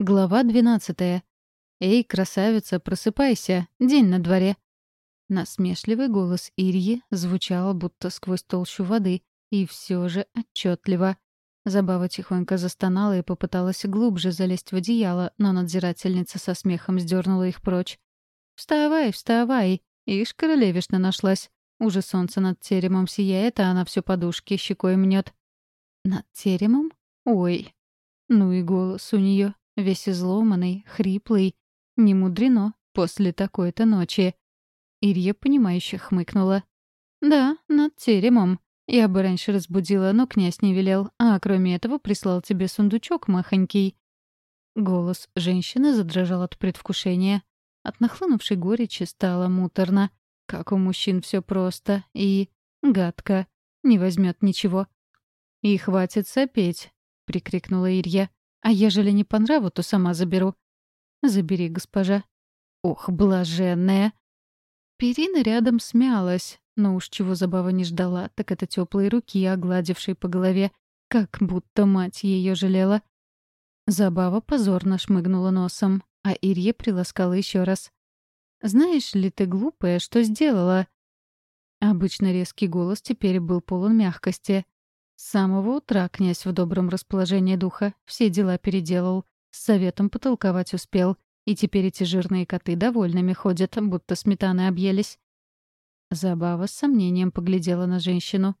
Глава 12. «Эй, красавица, просыпайся, день на дворе». Насмешливый голос Ирьи звучал будто сквозь толщу воды, и все же отчетливо. Забава тихонько застонала и попыталась глубже залезть в одеяло, но надзирательница со смехом сдернула их прочь. «Вставай, вставай!» Ишь, королевишна нашлась. Уже солнце над теремом сияет, а она все подушки щекой мнет. «Над теремом? Ой!» Ну и голос у нее весь изломанный, хриплый. Не мудрено после такой-то ночи. Ирья, понимающе хмыкнула. «Да, над теремом. Я бы раньше разбудила, но князь не велел, а кроме этого прислал тебе сундучок махонький». Голос женщины задрожал от предвкушения. От нахлынувшей горечи стало муторно. Как у мужчин все просто и... гадко. Не возьмет ничего. «И хватит сопеть», — прикрикнула Ирья. А ежели не по нраву, то сама заберу. Забери, госпожа. Ох, блаженная. Перина рядом смялась, но уж чего забава не ждала, так это теплые руки, огладившие по голове, как будто мать ее жалела. Забава позорно шмыгнула носом, а Ирье приласкала еще раз. «Знаешь ли ты, глупая, что сделала?» Обычно резкий голос теперь был полон мягкости. С самого утра князь в добром расположении духа все дела переделал, с советом потолковать успел, и теперь эти жирные коты довольными ходят, будто сметаны объелись. Забава с сомнением поглядела на женщину.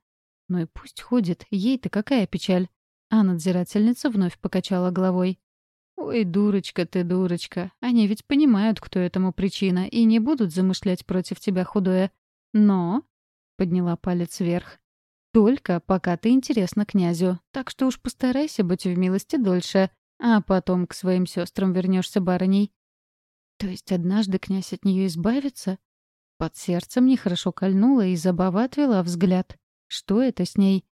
Ну и пусть ходит, ей-то какая печаль. А надзирательница вновь покачала головой. «Ой, дурочка ты, дурочка. Они ведь понимают, кто этому причина, и не будут замышлять против тебя худое. Но...» — подняла палец вверх. Только пока ты интересна князю, так что уж постарайся быть в милости дольше, а потом к своим сестрам вернешься барыней. То есть однажды князь от нее избавится? Под сердцем нехорошо кольнула, и забава отвела взгляд. Что это с ней?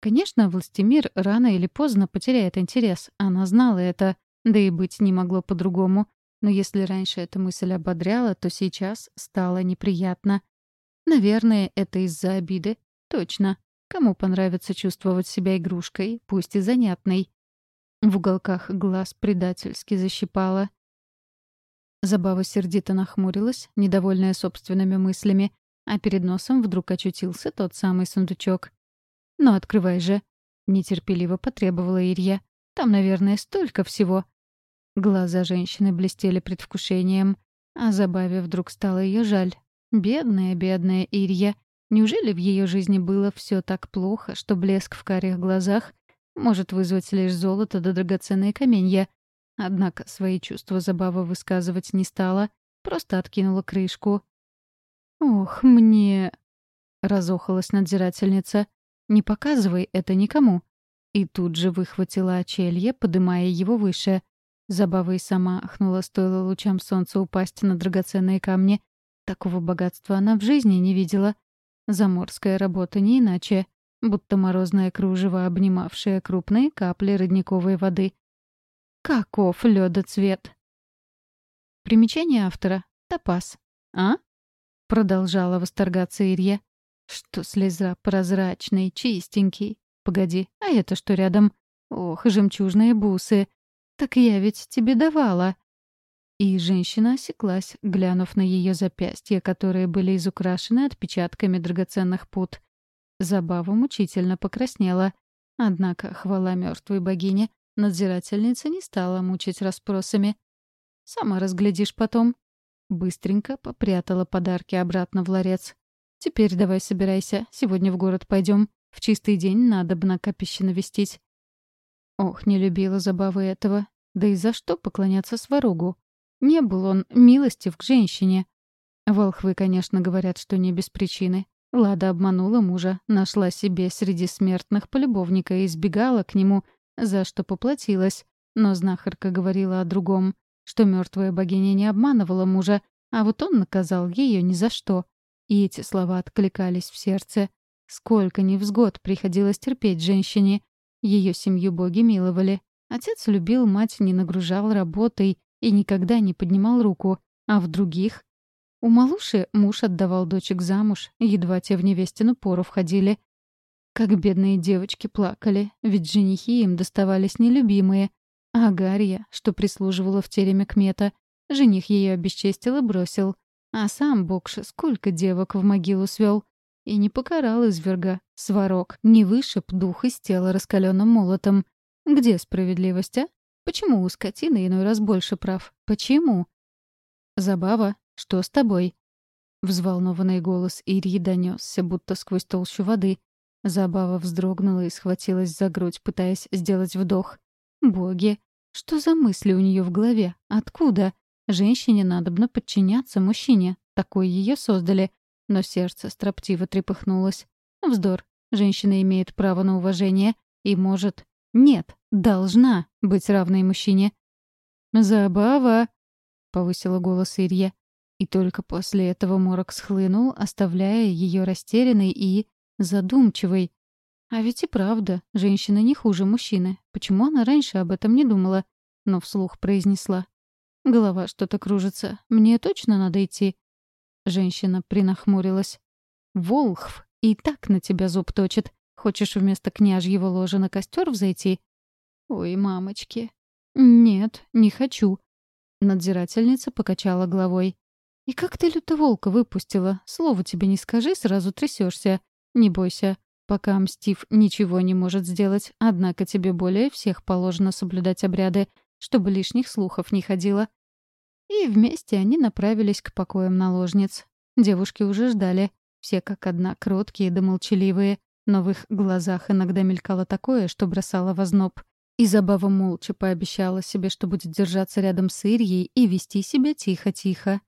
Конечно, Властимир рано или поздно потеряет интерес, она знала это, да и быть не могло по-другому. Но если раньше эта мысль ободряла, то сейчас стало неприятно. Наверное, это из-за обиды. Точно. Кому понравится чувствовать себя игрушкой, пусть и занятной? В уголках глаз предательски защипала. Забава сердито нахмурилась, недовольная собственными мыслями, а перед носом вдруг очутился тот самый сундучок. «Ну, открывай же!» — нетерпеливо потребовала Ирья. «Там, наверное, столько всего!» Глаза женщины блестели предвкушением, а Забаве вдруг стало ее жаль. Бедная, бедная Ирья. Неужели в ее жизни было все так плохо, что блеск в карих глазах может вызвать лишь золото да драгоценные каменья? Однако свои чувства забава высказывать не стала, просто откинула крышку. «Ох, мне...» — разохалась надзирательница. «Не показывай это никому». И тут же выхватила очелье, подымая его выше. Забава и сама ахнула, стоило лучам солнца упасть на драгоценные камни. Такого богатства она в жизни не видела. Заморская работа не иначе, будто морозное кружево, обнимавшее крупные капли родниковой воды. Каков лёдоцвет! Примечание автора. Топаз. А? Продолжала восторгаться Ирья. Что слеза прозрачный, чистенький. Погоди, а это что рядом? Ох, жемчужные бусы. Так я ведь тебе давала. И женщина осеклась, глянув на ее запястья, которые были изукрашены отпечатками драгоценных пут. Забава мучительно покраснела. Однако, хвала мертвой богине, надзирательница не стала мучить расспросами. «Сама разглядишь потом». Быстренько попрятала подарки обратно в ларец. «Теперь давай собирайся, сегодня в город пойдем. В чистый день надо бы на капище навестить». Ох, не любила забавы этого. Да и за что поклоняться сварогу? Не был он милостив к женщине. Волхвы, конечно, говорят, что не без причины. Лада обманула мужа, нашла себе среди смертных полюбовника и избегала к нему, за что поплатилась. Но знахарка говорила о другом, что мертвая богиня не обманывала мужа, а вот он наказал ее ни за что. И эти слова откликались в сердце. Сколько невзгод приходилось терпеть женщине. Ее семью боги миловали. Отец любил, мать не нагружал работой, и никогда не поднимал руку, а в других... У Малуши муж отдавал дочек замуж, едва те в невестину пору входили. Как бедные девочки плакали, ведь женихи им доставались нелюбимые. Агарья, что прислуживала в тереме Кмета. Жених ее обесчестил и бросил. А сам Бокш сколько девок в могилу свел. И не покарал изверга, сварок, не вышиб дух из тела раскаленным молотом. Где справедливость, а? Почему у скотины иной раз больше прав? Почему? «Забава, что с тобой?» Взволнованный голос Ирии донесся, будто сквозь толщу воды. Забава вздрогнула и схватилась за грудь, пытаясь сделать вдох. «Боги! Что за мысли у нее в голове? Откуда? Женщине надобно подчиняться мужчине. Такой ее создали. Но сердце строптиво трепыхнулось. Вздор. Женщина имеет право на уважение и может... Нет, должна быть равной мужчине. «Забава!» — повысила голос Ирья. И только после этого морок схлынул, оставляя ее растерянной и задумчивой. А ведь и правда, женщина не хуже мужчины. Почему она раньше об этом не думала? Но вслух произнесла. Голова что-то кружится. Мне точно надо идти. Женщина принахмурилась. «Волхв и так на тебя зуб точит. Хочешь вместо княжьего ложа на костер взойти?» «Ой, мамочки». «Нет, не хочу». Надзирательница покачала головой. «И как ты лютоволка выпустила? Слово тебе не скажи, сразу трясешься. Не бойся. Пока Мстив ничего не может сделать, однако тебе более всех положено соблюдать обряды, чтобы лишних слухов не ходило». И вместе они направились к покоям наложниц. Девушки уже ждали. Все как одна кроткие да молчаливые, но в их глазах иногда мелькало такое, что бросало в озноб. И Забава молча пообещала себе, что будет держаться рядом с Ирьей и вести себя тихо-тихо.